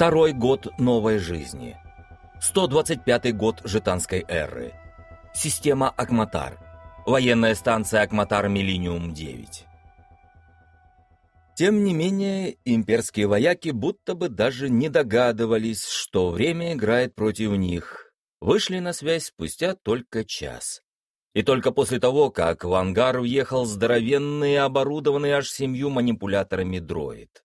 Второй год новой жизни. 125 год жетанской эры. Система Акматар. Военная станция Акматар Миллениум-9. Тем не менее, имперские вояки будто бы даже не догадывались, что время играет против них. Вышли на связь спустя только час. И только после того, как в ангар въехал здоровенный, оборудованный аж семью манипуляторами дроид.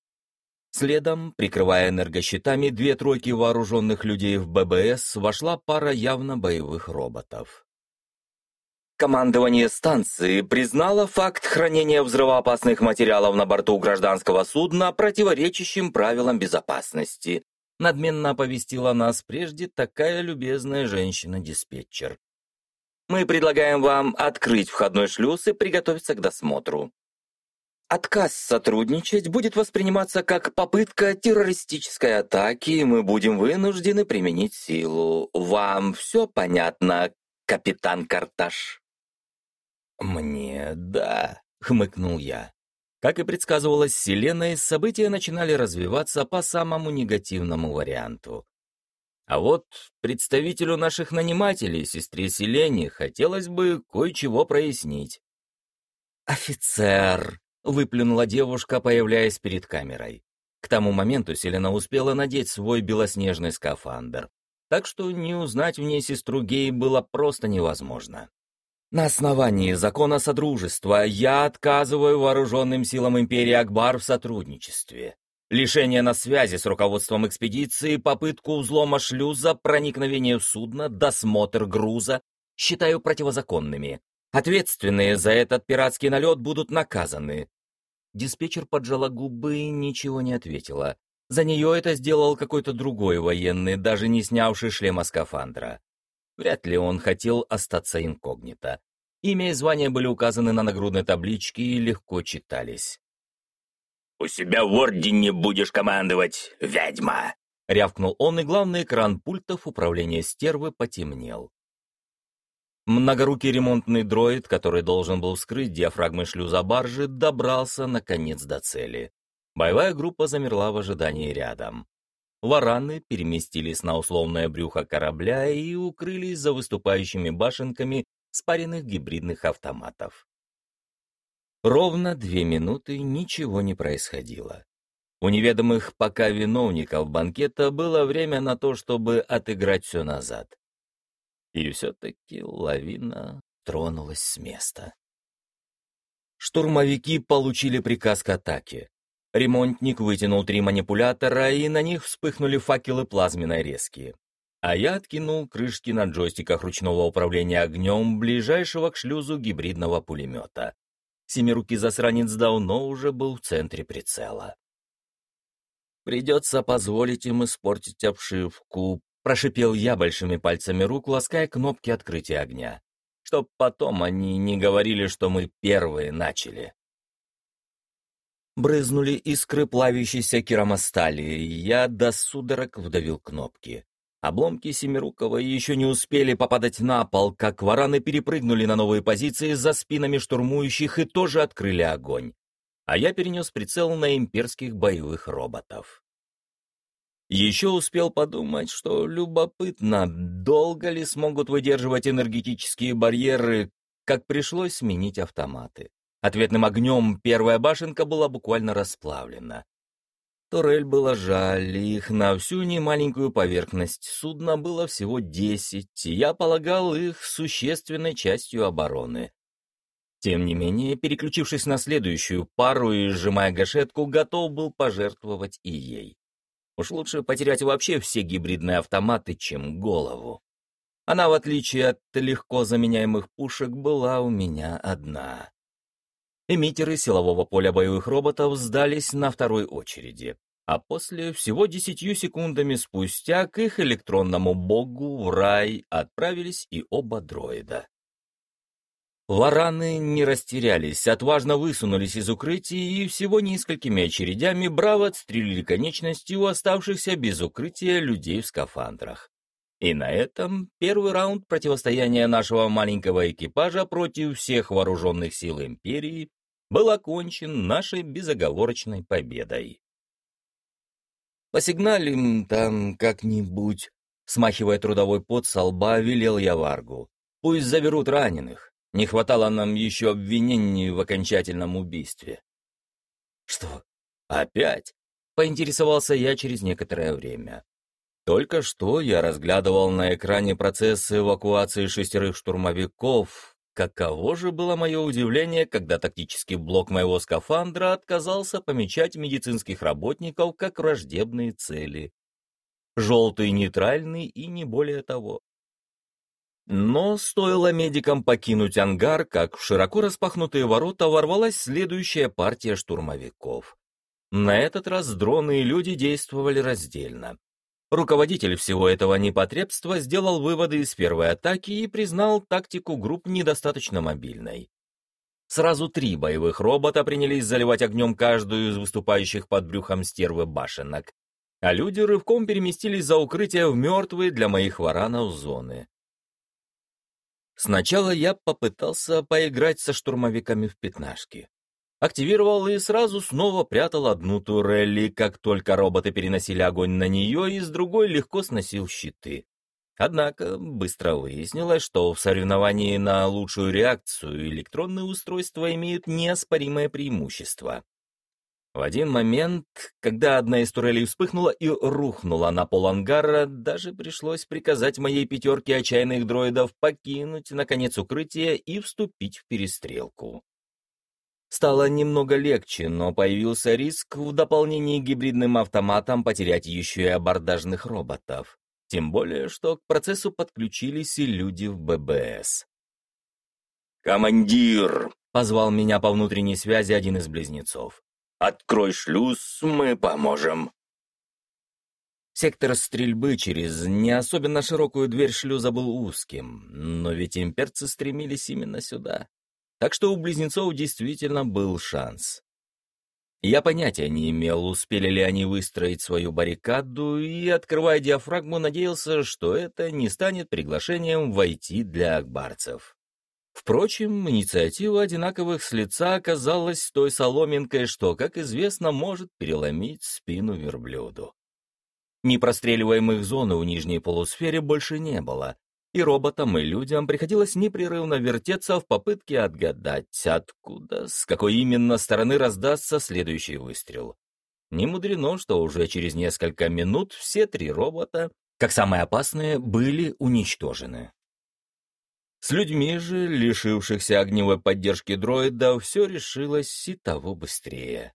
Следом, прикрывая энергощитами две тройки вооруженных людей в ББС, вошла пара явно боевых роботов. Командование станции признало факт хранения взрывоопасных материалов на борту гражданского судна противоречащим правилам безопасности. Надменно оповестила нас прежде такая любезная женщина-диспетчер. Мы предлагаем вам открыть входной шлюз и приготовиться к досмотру. Отказ сотрудничать будет восприниматься как попытка террористической атаки, и мы будем вынуждены применить силу. Вам все понятно, капитан Карташ? «Мне да», — хмыкнул я. Как и предсказывалось Вселенной, события начинали развиваться по самому негативному варианту. А вот представителю наших нанимателей, сестре Селене, хотелось бы кое-чего прояснить. «Офицер!» — выплюнула девушка, появляясь перед камерой. К тому моменту Селена успела надеть свой белоснежный скафандр, так что не узнать в ней сестру Гей было просто невозможно. На основании закона Содружества я отказываю вооруженным силам империи Акбар в сотрудничестве. Лишение на связи с руководством экспедиции, попытку взлома шлюза, проникновение в судно, досмотр груза считаю противозаконными. Ответственные за этот пиратский налет будут наказаны. Диспетчер поджала губы и ничего не ответила. За нее это сделал какой-то другой военный, даже не снявший шлема скафандра. Вряд ли он хотел остаться инкогнито. Имя и звание были указаны на нагрудной табличке и легко читались. «У себя в ордене будешь командовать, ведьма!» — рявкнул он, и главный экран пультов управления стервы потемнел. Многорукий ремонтный дроид, который должен был вскрыть диафрагмы шлюза баржи, добрался, наконец, до цели. Боевая группа замерла в ожидании рядом. Вараны переместились на условное брюхо корабля и укрылись за выступающими башенками спаренных гибридных автоматов. Ровно две минуты ничего не происходило. У неведомых пока виновников банкета было время на то, чтобы отыграть все назад. И все-таки лавина тронулась с места. Штурмовики получили приказ к атаке. Ремонтник вытянул три манипулятора, и на них вспыхнули факелы плазменной резки. А я откинул крышки на джойстиках ручного управления огнем ближайшего к шлюзу гибридного пулемета. Семирукий засранец давно уже был в центре прицела. «Придется позволить им испортить обшивку», — прошипел я большими пальцами рук, лаская кнопки открытия огня. «Чтоб потом они не говорили, что мы первые начали». Брызнули искры плавящейся керамостали, я до судорог вдавил кнопки. Обломки Семирукова еще не успели попадать на пол, как вараны перепрыгнули на новые позиции за спинами штурмующих и тоже открыли огонь. А я перенес прицел на имперских боевых роботов. Еще успел подумать, что любопытно, долго ли смогут выдерживать энергетические барьеры, как пришлось сменить автоматы. Ответным огнем первая башенка была буквально расплавлена. Турель было жаль, их на всю немаленькую поверхность судна было всего десять, и я полагал их существенной частью обороны. Тем не менее, переключившись на следующую пару и сжимая гашетку, готов был пожертвовать и ей. Уж лучше потерять вообще все гибридные автоматы, чем голову. Она, в отличие от легко заменяемых пушек, была у меня одна. Эмиттеры силового поля боевых роботов сдались на второй очереди, а после, всего десятью секундами спустя, к их электронному богу в рай отправились и оба дроида. Вараны не растерялись, отважно высунулись из укрытий и всего несколькими очередями браво отстрелили конечности у оставшихся без укрытия людей в скафандрах. И на этом первый раунд противостояния нашего маленького экипажа против всех вооруженных сил Империи был окончен нашей безоговорочной победой. Посигналим там как-нибудь. Смахивая трудовой пот со лба, велел я Варгу. Пусть заберут раненых. Не хватало нам еще обвинений в окончательном убийстве. Что, опять? Поинтересовался я через некоторое время. Только что я разглядывал на экране процесс эвакуации шестерых штурмовиков. Каково же было мое удивление, когда тактический блок моего скафандра отказался помечать медицинских работников как враждебные цели. Желтый нейтральный и не более того. Но стоило медикам покинуть ангар, как в широко распахнутые ворота ворвалась следующая партия штурмовиков. На этот раз дроны и люди действовали раздельно. Руководитель всего этого непотребства сделал выводы из первой атаки и признал тактику групп недостаточно мобильной. Сразу три боевых робота принялись заливать огнем каждую из выступающих под брюхом стервы башенок, а люди рывком переместились за укрытие в мертвые для моих варанов зоны. Сначала я попытался поиграть со штурмовиками в пятнашки. Активировал и сразу снова прятал одну турелли, как только роботы переносили огонь на нее, и с другой легко сносил щиты. Однако быстро выяснилось, что в соревновании на лучшую реакцию электронные устройства имеют неоспоримое преимущество. В один момент, когда одна из турелей вспыхнула и рухнула на пол ангара, даже пришлось приказать моей пятерке отчаянных дроидов покинуть, наконец, укрытие и вступить в перестрелку. Стало немного легче, но появился риск в дополнении к гибридным автоматам потерять еще и абордажных роботов. Тем более, что к процессу подключились и люди в ББС. «Командир!» — позвал меня по внутренней связи один из близнецов. Открой шлюз, мы поможем. Сектор стрельбы через не особенно широкую дверь шлюза был узким, но ведь имперцы стремились именно сюда. Так что у близнецов действительно был шанс. Я понятия не имел, успели ли они выстроить свою баррикаду, и, открывая диафрагму, надеялся, что это не станет приглашением войти для акбарцев. Впрочем, инициатива одинаковых с лица оказалась той соломинкой, что, как известно, может переломить спину верблюду. Непростреливаемых зон у нижней полусфере больше не было, и роботам, и людям приходилось непрерывно вертеться в попытке отгадать, откуда, с какой именно стороны раздастся следующий выстрел. Не мудрено, что уже через несколько минут все три робота, как самые опасные, были уничтожены. С людьми же, лишившихся огневой поддержки дроида, все решилось и того быстрее.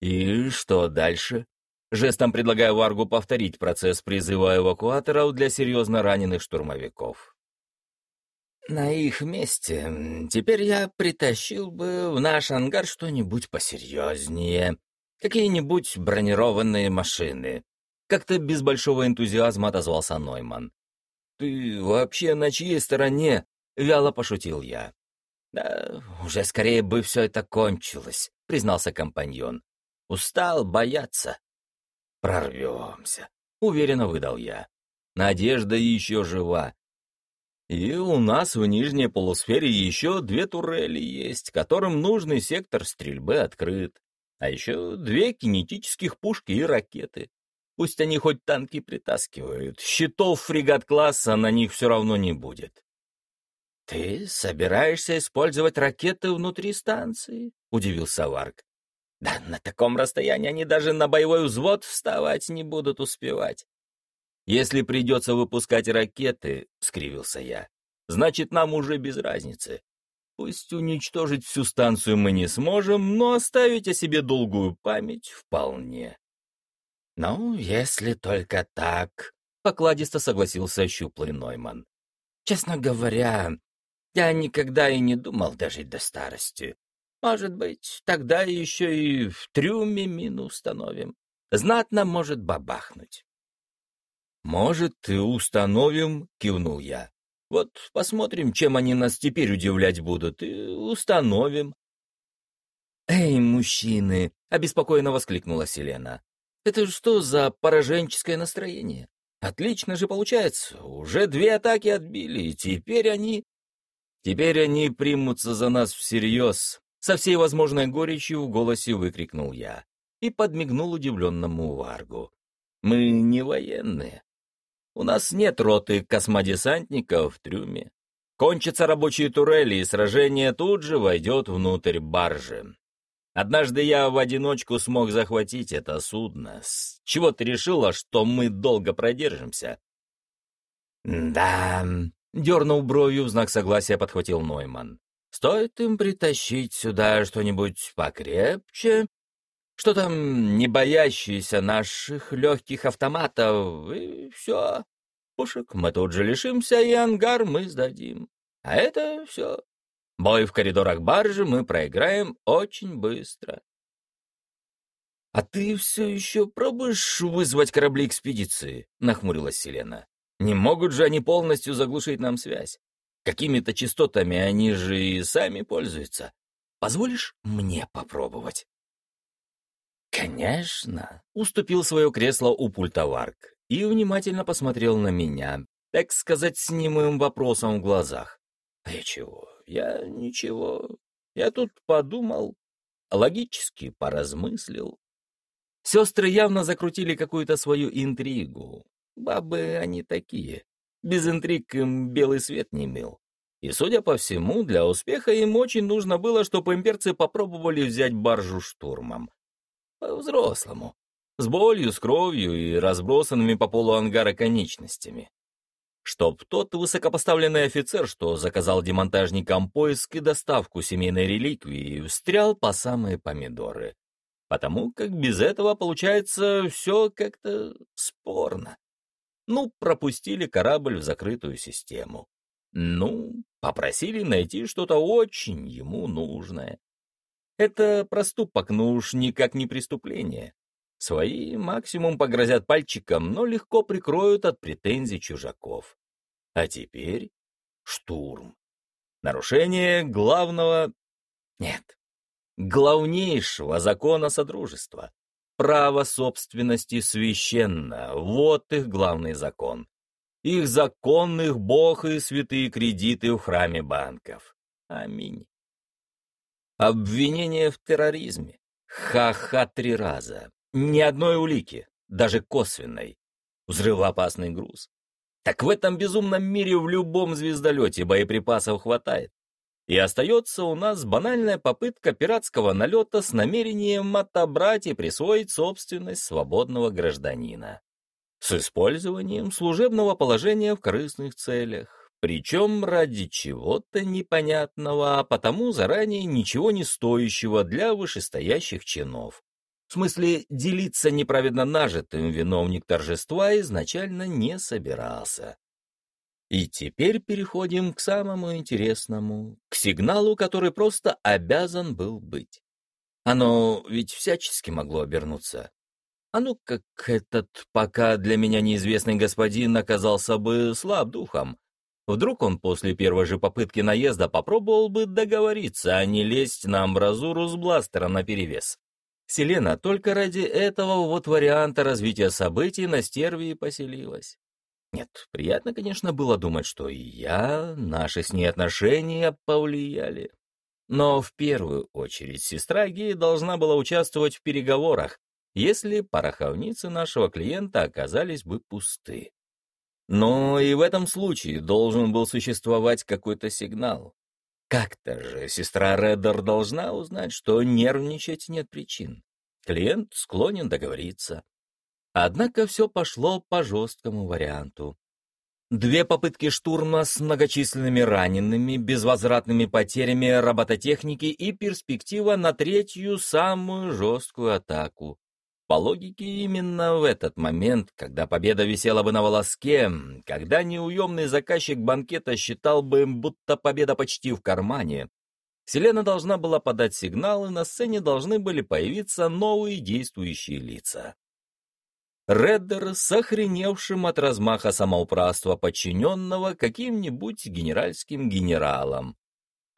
И что дальше? Жестом предлагаю Варгу повторить процесс призыва эвакуаторов для серьезно раненых штурмовиков. На их месте теперь я притащил бы в наш ангар что-нибудь посерьезнее. Какие-нибудь бронированные машины. Как-то без большого энтузиазма отозвался Нойман. «Ты вообще на чьей стороне?» — вяло пошутил я. «Да уже скорее бы все это кончилось», — признался компаньон. «Устал бояться». «Прорвемся», — уверенно выдал я. «Надежда еще жива. И у нас в нижней полусфере еще две турели есть, которым нужный сектор стрельбы открыт. А еще две кинетических пушки и ракеты. Пусть они хоть танки притаскивают, щитов фрегат-класса на них все равно не будет. «Ты собираешься использовать ракеты внутри станции?» — удивился Варк. «Да на таком расстоянии они даже на боевой взвод вставать не будут успевать». «Если придется выпускать ракеты», — скривился я, — «значит, нам уже без разницы. Пусть уничтожить всю станцию мы не сможем, но оставить о себе долгую память вполне». «Ну, если только так», — покладисто согласился щуплый Нойман. «Честно говоря, я никогда и не думал дожить до старости. Может быть, тогда еще и в трюме мину установим. Знатно может бабахнуть». «Может, и установим», — кивнул я. «Вот посмотрим, чем они нас теперь удивлять будут, и установим». «Эй, мужчины!» — обеспокоенно воскликнула Селена. Это что за пораженческое настроение? Отлично же получается. Уже две атаки отбили, и теперь они... Теперь они примутся за нас всерьез. Со всей возможной горечью в голосе выкрикнул я и подмигнул удивленному Варгу. Мы не военные. У нас нет роты космодесантников в трюме. Кончатся рабочие турели, и сражение тут же войдет внутрь баржи. Однажды я в одиночку смог захватить это судно. С чего ты решила, что мы долго продержимся? Да, дернув бровью, в знак согласия подхватил Нойман. Стоит им притащить сюда что-нибудь покрепче, что там не боящиеся наших легких автоматов, и все. Пушек мы тут же лишимся, и ангар мы сдадим. А это все. Бой в коридорах баржи мы проиграем очень быстро. — А ты все еще пробуешь вызвать корабли экспедиции? — нахмурилась Селена. — Не могут же они полностью заглушить нам связь? Какими-то частотами они же и сами пользуются. Позволишь мне попробовать? «Конечно!» — уступил свое кресло у пульта Варк и внимательно посмотрел на меня, так сказать, с немым вопросом в глазах. «А я чего? Я ничего. Я тут подумал, логически поразмыслил. Сестры явно закрутили какую-то свою интригу. Бабы они такие. Без интриг им белый свет не мил. И, судя по всему, для успеха им очень нужно было, чтобы имперцы попробовали взять баржу штурмом. По-взрослому. С болью, с кровью и разбросанными по полу ангара конечностями. Чтоб тот высокопоставленный офицер, что заказал демонтажникам поиск и доставку семейной реликвии, встрял по самые помидоры. Потому как без этого получается все как-то спорно. Ну, пропустили корабль в закрытую систему. Ну, попросили найти что-то очень ему нужное. Это проступок, но уж никак не преступление. Свои максимум погрозят пальчиком, но легко прикроют от претензий чужаков. А теперь штурм. Нарушение главного... Нет, главнейшего закона Содружества. Право собственности священно, вот их главный закон. Их законных бог и святые кредиты в храме банков. Аминь. Обвинение в терроризме. Ха-ха три раза. Ни одной улики, даже косвенной. Взрывоопасный груз. Так в этом безумном мире в любом звездолете боеприпасов хватает. И остается у нас банальная попытка пиратского налета с намерением отобрать и присвоить собственность свободного гражданина. С использованием служебного положения в корыстных целях. Причем ради чего-то непонятного, а потому заранее ничего не стоящего для вышестоящих чинов. В смысле, делиться неправедно нажитым виновник торжества изначально не собирался. И теперь переходим к самому интересному, к сигналу, который просто обязан был быть. Оно ведь всячески могло обернуться. А ну, как этот пока для меня неизвестный господин оказался бы слаб духом, Вдруг он после первой же попытки наезда попробовал бы договориться, а не лезть на амбразуру с бластера наперевес. Селена только ради этого вот варианта развития событий на стерве и поселилась. Нет, приятно, конечно, было думать, что и я, наши с ней отношения повлияли. Но в первую очередь сестра Геи должна была участвовать в переговорах, если пороховницы нашего клиента оказались бы пусты. Но и в этом случае должен был существовать какой-то сигнал. Как-то же сестра Реддер должна узнать, что нервничать нет причин. Клиент склонен договориться. Однако все пошло по жесткому варианту. Две попытки штурма с многочисленными ранеными, безвозвратными потерями робототехники и перспектива на третью, самую жесткую атаку. По логике, именно в этот момент, когда победа висела бы на волоске, когда неуемный заказчик банкета считал бы, будто победа почти в кармане, Селена должна была подать сигнал, и на сцене должны были появиться новые действующие лица. Реддер с от размаха самоуправства подчиненного каким-нибудь генеральским генералом,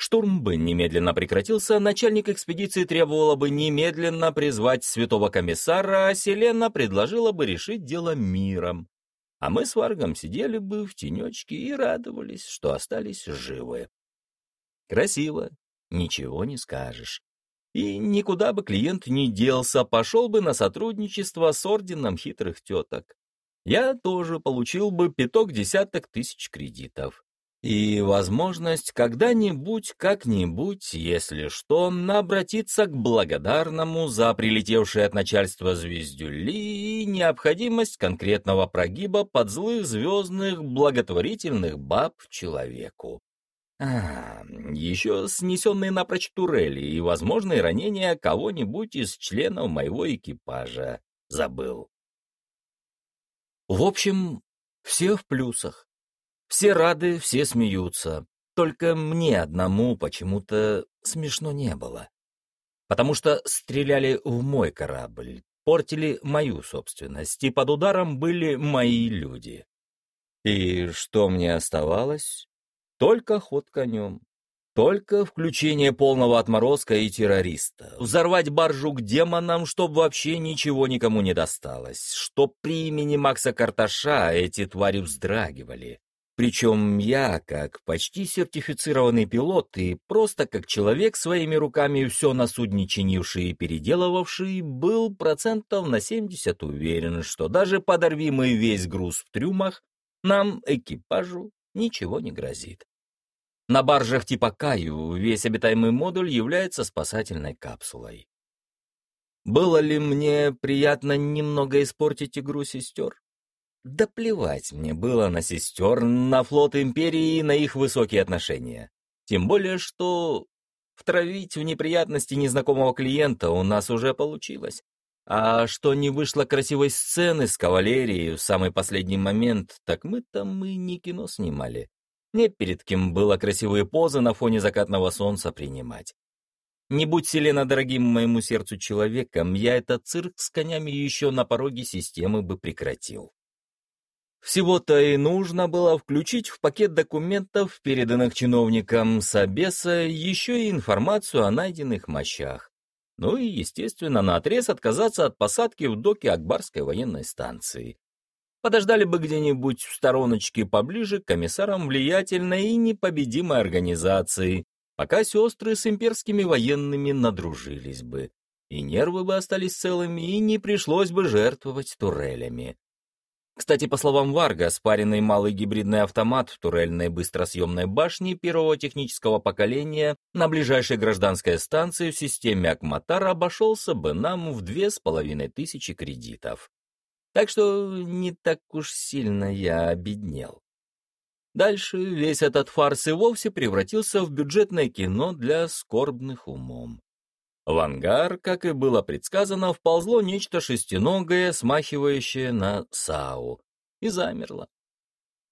Штурм бы немедленно прекратился, начальник экспедиции требовало бы немедленно призвать святого комиссара, а Селена предложила бы решить дело миром. А мы с Варгом сидели бы в тенечке и радовались, что остались живы. Красиво, ничего не скажешь. И никуда бы клиент не делся, пошел бы на сотрудничество с орденом хитрых теток. Я тоже получил бы пяток десяток тысяч кредитов. И возможность когда-нибудь, как-нибудь, если что, обратиться к благодарному за прилетевшее от начальства звездюли и необходимость конкретного прогиба под злых звездных благотворительных баб человеку. А, еще снесенные напрочь турели и возможные ранения кого-нибудь из членов моего экипажа забыл. В общем, все в плюсах. Все рады, все смеются. Только мне одному почему-то смешно не было. Потому что стреляли в мой корабль, портили мою собственность, и под ударом были мои люди. И что мне оставалось? Только ход конем. Только включение полного отморозка и террориста. Взорвать баржу к демонам, чтоб вообще ничего никому не досталось. Чтоб при имени Макса Карташа эти твари вздрагивали. Причем я, как почти сертифицированный пилот и просто как человек своими руками все на судне чинивший и переделывавший, был процентов на 70 уверен, что даже подорви мы весь груз в трюмах, нам, экипажу, ничего не грозит. На баржах типа Каю весь обитаемый модуль является спасательной капсулой. Было ли мне приятно немного испортить игру сестер? Да плевать мне было на сестер, на флот Империи и на их высокие отношения. Тем более, что втравить в неприятности незнакомого клиента у нас уже получилось. А что не вышло красивой сцены с кавалерией в самый последний момент, так мы-то мы не кино снимали. Не перед кем было красивые позы на фоне закатного солнца принимать. Не будь Селена дорогим моему сердцу человеком, я этот цирк с конями еще на пороге системы бы прекратил. Всего-то и нужно было включить в пакет документов, переданных чиновникам Собеса, еще и информацию о найденных мощах. Ну и, естественно, наотрез отказаться от посадки в доке Акбарской военной станции. Подождали бы где-нибудь в стороночке поближе к комиссарам влиятельной и непобедимой организации, пока сестры с имперскими военными надружились бы. И нервы бы остались целыми, и не пришлось бы жертвовать турелями. Кстати, по словам Варга, спаренный малый гибридный автомат в турельной быстросъемной башне первого технического поколения на ближайшей гражданской станции в системе Акматар обошелся бы нам в две с половиной тысячи кредитов. Так что не так уж сильно я обеднел. Дальше весь этот фарс и вовсе превратился в бюджетное кино для скорбных умом. В ангар, как и было предсказано, вползло нечто шестиногое, смахивающее на САУ, и замерло.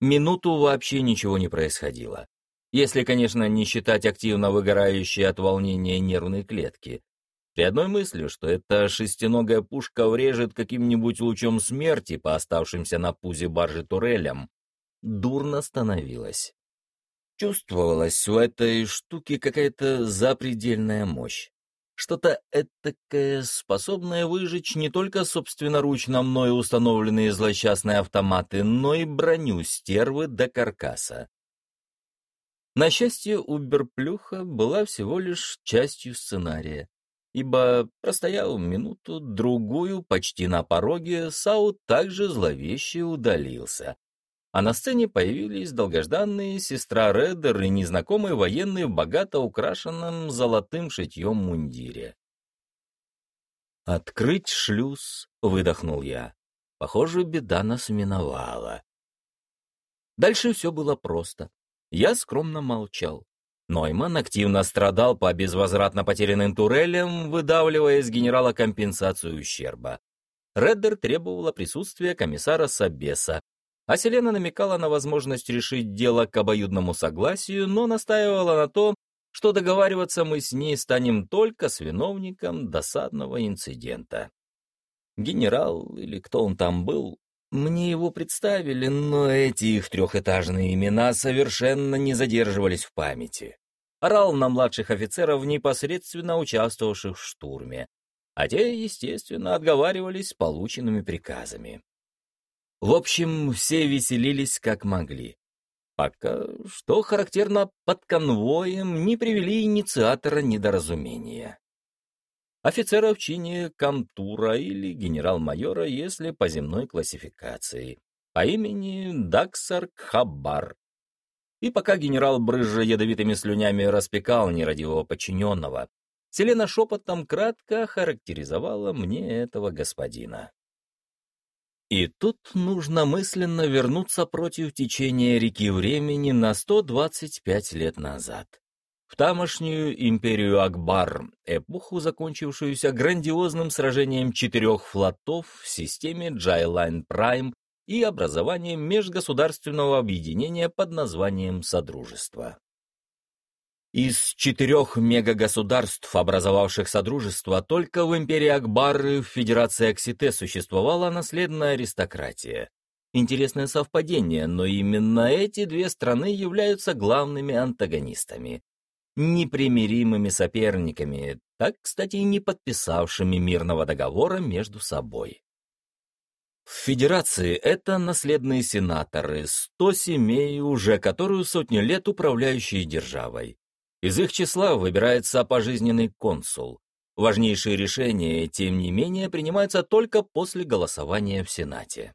Минуту вообще ничего не происходило. Если, конечно, не считать активно выгорающие от волнения нервные клетки. При одной мысли, что эта шестиногая пушка врежет каким-нибудь лучом смерти по оставшимся на пузе баржи турелям, дурно становилось. Чувствовалась в этой штуке какая-то запредельная мощь. Что-то этакое, способное выжечь не только собственноручно мною установленные злосчастные автоматы, но и броню стервы до каркаса. На счастье, Уберплюха была всего лишь частью сценария, ибо, простоял минуту-другую почти на пороге, Сау также зловеще удалился, а на сцене появились долгожданные сестра Реддер и незнакомый военный в богато украшенном золотым шитьем мундире. «Открыть шлюз», — выдохнул я. Похоже, беда нас миновала. Дальше все было просто. Я скромно молчал. Нойман активно страдал по безвозвратно потерянным турелям, выдавливая из генерала компенсацию ущерба. Реддер требовала присутствия комиссара Сабеса, а Селена намекала на возможность решить дело к обоюдному согласию, но настаивала на том, что договариваться мы с ней станем только с виновником досадного инцидента. Генерал, или кто он там был, мне его представили, но эти их трехэтажные имена совершенно не задерживались в памяти. Орал на младших офицеров, непосредственно участвовавших в штурме, а те, естественно, отговаривались полученными приказами. В общем, все веселились как могли. Пока, что характерно, под конвоем не привели инициатора недоразумения. офицера в чине комтура или генерал-майора, если по земной классификации, по имени Даксар Кхабар. И пока генерал, брызжа ядовитыми слюнями, распекал нерадивого подчиненного, Селена шепотом кратко характеризовала мне этого господина. И тут нужно мысленно вернуться против течения реки времени на 125 лет назад. В тамошнюю империю Акбар, эпоху, закончившуюся грандиозным сражением четырех флотов в системе Джайлайн Прайм и образованием межгосударственного объединения под названием Содружество. Из четырех мегагосударств, образовавших Содружество, только в империи Акбар и в Федерации Оксите существовала наследная аристократия. Интересное совпадение, но именно эти две страны являются главными антагонистами. Непримиримыми соперниками, так, кстати, и не подписавшими мирного договора между собой. В Федерации это наследные сенаторы, сто семей уже которую сотню лет управляющие державой. Из их числа выбирается пожизненный консул. Важнейшие решения, тем не менее, принимаются только после голосования в Сенате.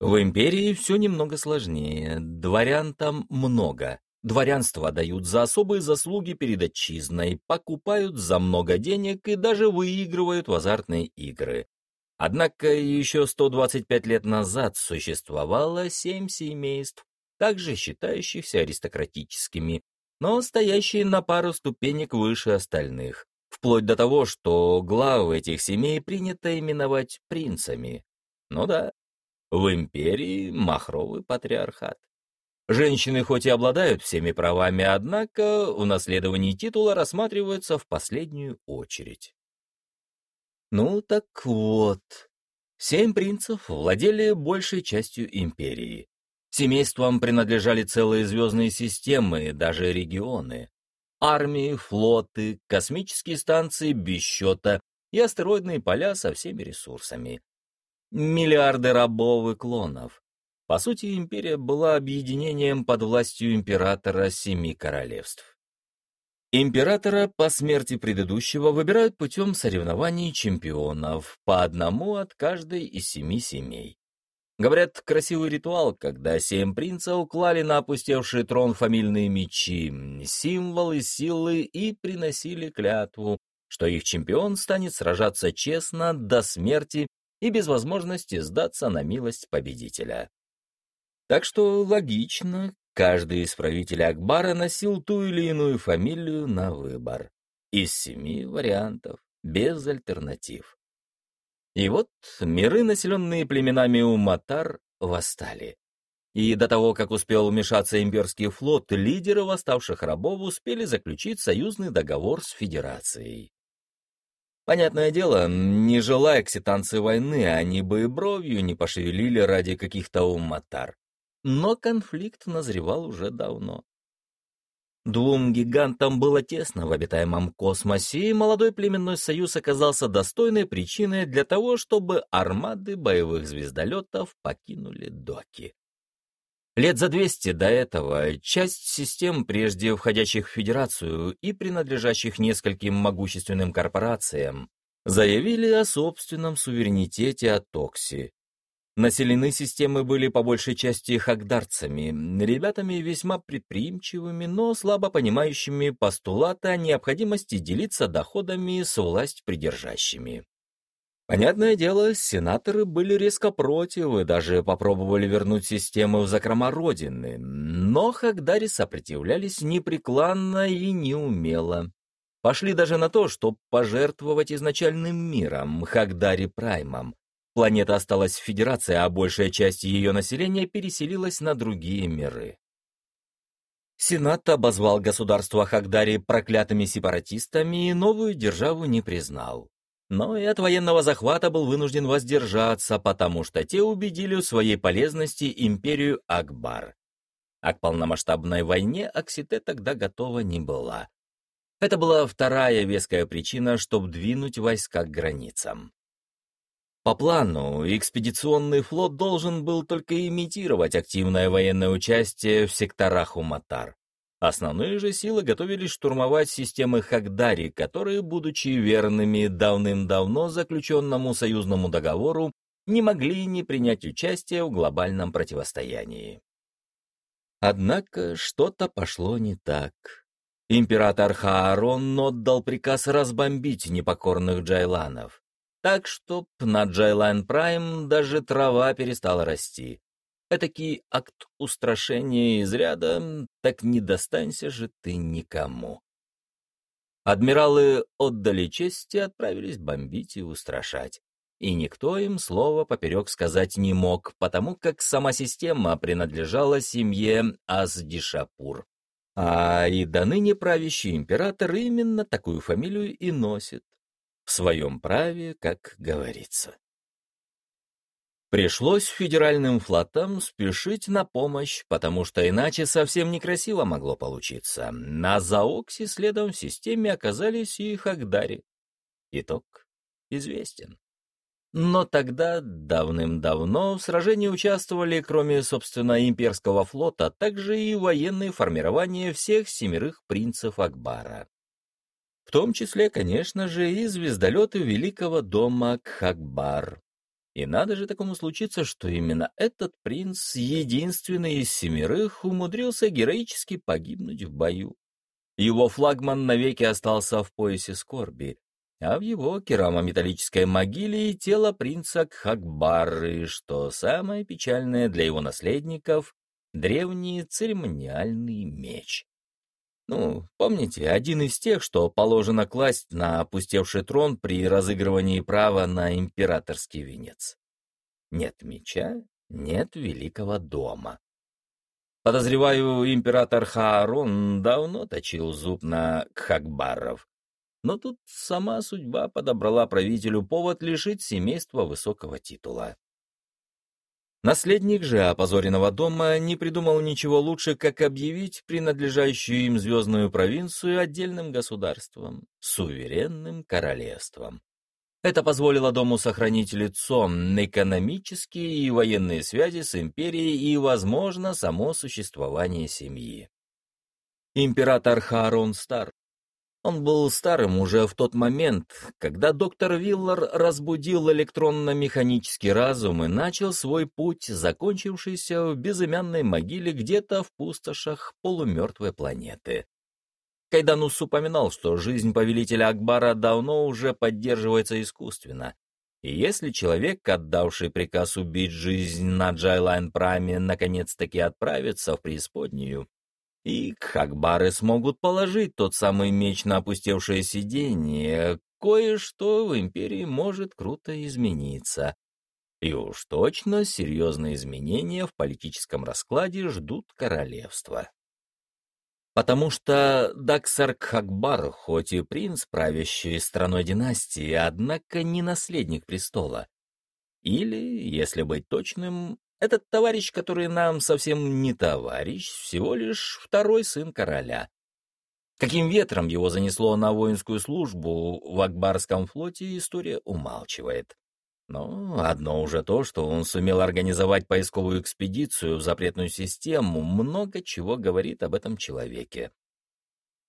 В империи все немного сложнее, дворян там много. Дворянство дают за особые заслуги перед отчизной, покупают за много денег и даже выигрывают в азартные игры. Однако еще 125 лет назад существовало семь семейств, также считающихся аристократическими, но стоящие на пару ступенек выше остальных, вплоть до того, что главы этих семей принято именовать принцами. Ну да, в империи махровый патриархат. Женщины хоть и обладают всеми правами, однако в наследовании титула рассматриваются в последнюю очередь. Ну так вот, семь принцев владели большей частью империи, Семействам принадлежали целые звездные системы, даже регионы. Армии, флоты, космические станции без счета и астероидные поля со всеми ресурсами. Миллиарды рабов и клонов. По сути, империя была объединением под властью императора Семи Королевств. Императора по смерти предыдущего выбирают путем соревнований чемпионов, по одному от каждой из семи семей. Говорят, красивый ритуал, когда семь принца уклали на опустевший трон фамильные мечи, символы силы и приносили клятву, что их чемпион станет сражаться честно до смерти и без возможности сдаться на милость победителя. Так что логично, каждый из правителей Акбара носил ту или иную фамилию на выбор. Из семи вариантов, без альтернатив. И вот миры, населенные племенами Уматар, восстали. И до того, как успел вмешаться имперский флот, лидеры восставших рабов успели заключить союзный договор с Федерацией. Понятное дело, не желая кситанцы войны, они бы и бровью не пошевелили ради каких-то уматар. Но конфликт назревал уже давно. Двум гигантам было тесно в обитаемом космосе, и молодой племенной союз оказался достойной причиной для того, чтобы армады боевых звездолетов покинули доки. Лет за 200 до этого часть систем, прежде входящих в Федерацию и принадлежащих нескольким могущественным корпорациям, заявили о собственном суверенитете от Окси, Населены системы были по большей части хагдарцами, ребятами весьма предприимчивыми, но слабо понимающими постулаты о необходимости делиться доходами с власть придержащими. Понятное дело, сенаторы были резко против и даже попробовали вернуть систему в закрома Родины, но Хагдари сопротивлялись непреклонно и неумело. Пошли даже на то, чтобы пожертвовать изначальным миром, Хагдари Праймом, Планета осталась в Федерации, а большая часть ее населения переселилась на другие миры. Сенат обозвал государство Хагдари проклятыми сепаратистами и новую державу не признал. Но и от военного захвата был вынужден воздержаться, потому что те убедили в своей полезности империю Акбар. А к полномасштабной войне Оксите тогда готова не была. Это была вторая веская причина, чтобы двинуть войска к границам. По плану, экспедиционный флот должен был только имитировать активное военное участие в секторах Уматар. Основные же силы готовились штурмовать системы Хагдари, которые, будучи верными давным-давно заключенному союзному договору, не могли не принять участие в глобальном противостоянии. Однако что-то пошло не так. Император Хаарон отдал приказ разбомбить непокорных джайланов, так что на Джайлайн Прайм даже трава перестала расти. Этакий акт устрашения из ряда, так не достанься же ты никому. Адмиралы отдали честь и отправились бомбить и устрашать. И никто им слова поперек сказать не мог, потому как сама система принадлежала семье Аздишапур. А и до ныне правящий император именно такую фамилию и носит. В своем праве, как говорится. Пришлось федеральным флотам спешить на помощь, потому что иначе совсем некрасиво могло получиться. На Заоксе следом в системе оказались и Хагдари. Итог известен. Но тогда, давным-давно, в сражении участвовали, кроме, собственно, имперского флота, также и военные формирования всех семерых принцев Акбара. В том числе, конечно же, и звездолеты Великого дома Кхакбар, и надо же такому случиться, что именно этот принц, единственный из семерых, умудрился героически погибнуть в бою. Его флагман навеки остался в поясе скорби, а в его керамометаллической могиле и тело принца Кхакбары, что самое печальное для его наследников — древний церемониальный меч. Ну, помните, один из тех, что положено класть на опустевший трон при разыгрывании права на императорский венец. Нет меча, нет великого дома. Подозреваю, император Хаарон давно точил зуб на Кхакбаров. Но тут сама судьба подобрала правителю повод лишить семейства высокого титула. Наследник же опозоренного дома не придумал ничего лучше, как объявить принадлежащую им звездную провинцию отдельным государством, суверенным королевством. Это позволило дому сохранить лицо, экономические и военные связи с империей и, возможно, само существование семьи. Император Хаарон Стар он был старым уже в тот момент, когда доктор Виллар разбудил электронно-механический разум и начал свой путь, закончившийся в безымянной могиле где-то в пустошах полумертвой планеты. Кайданус упоминал, что жизнь повелителя Акбара давно уже поддерживается искусственно, и если человек, отдавший приказ убить жизнь на Джайлайн Прайме, наконец-таки отправится в преисподнюю, и Кхакбары смогут положить тот самый меч на опустевшее сиденье. Кое-что в империи может круто измениться. И уж точно серьезные изменения в политическом раскладе ждут королевства. Потому что Даксар Кхакбар, хоть и принц, правящий страной династии, однако не наследник престола. Или, если быть точным, этот товарищ, который нам совсем не товарищ, всего лишь второй сын короля. Каким ветром его занесло на воинскую службу в Акбарском флоте, история умалчивает. Но одно уже то, что он сумел организовать поисковую экспедицию в запретную систему, много чего говорит об этом человеке.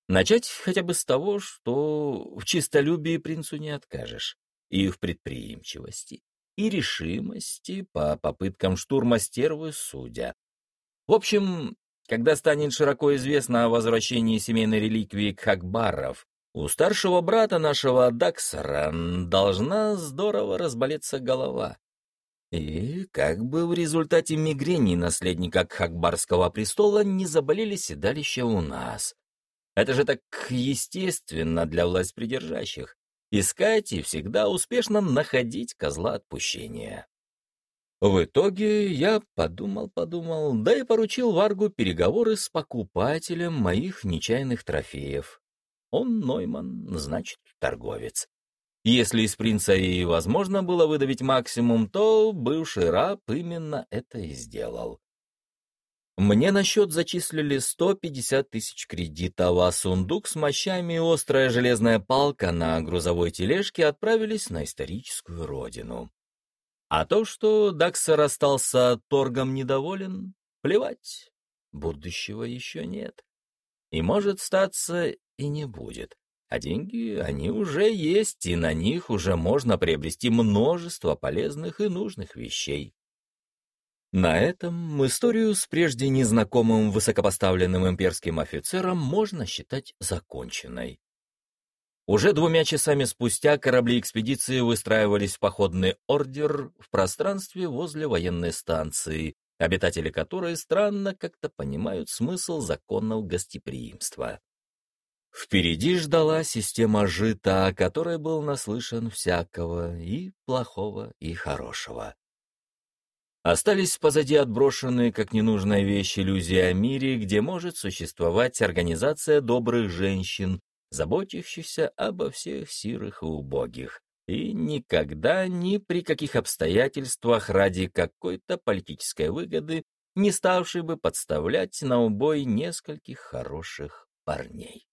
Начать хотя бы с того, что в чистолюбии принцу не откажешь, и в предприимчивости, и решимости по попыткам штурма стервы судя. В общем, когда станет широко известно о возвращении семейной реликвии Кхакбаров, у старшего брата нашего Даксара должна здорово разболеться голова. И как бы в результате мигрени наследника Кхакбарского престола не заболели седалища у нас. Это же так естественно для власть придержащих искать и всегда успешно находить козла отпущения. В итоге я подумал-подумал, да и поручил Варгу переговоры с покупателем моих нечаянных трофеев. Он Нойман, значит, торговец. Если из принца и возможно было выдавить максимум, то бывший раб именно это и сделал. Мне на счет зачислили 150 тысяч кредитов, а сундук с мощами и острая железная палка на грузовой тележке отправились на историческую родину. А то, что Даксер остался торгом недоволен, плевать, будущего еще нет. И может статься и не будет. А деньги, они уже есть, и на них уже можно приобрести множество полезных и нужных вещей. На этом историю с прежде незнакомым высокопоставленным имперским офицером можно считать законченной. Уже двумя часами спустя корабли экспедиции выстраивались в походный ордер в пространстве возле военной станции, обитатели которой странно как-то понимают смысл законов гостеприимства. Впереди ждала система жита, о которой был наслышан всякого, и плохого, и хорошего. Остались позади отброшенные как ненужная вещь иллюзии о мире, где может существовать организация добрых женщин, заботящихся обо всех сирых и убогих, и никогда ни при каких обстоятельствах ради какой-то политической выгоды не ставший бы подставлять на убой нескольких хороших парней.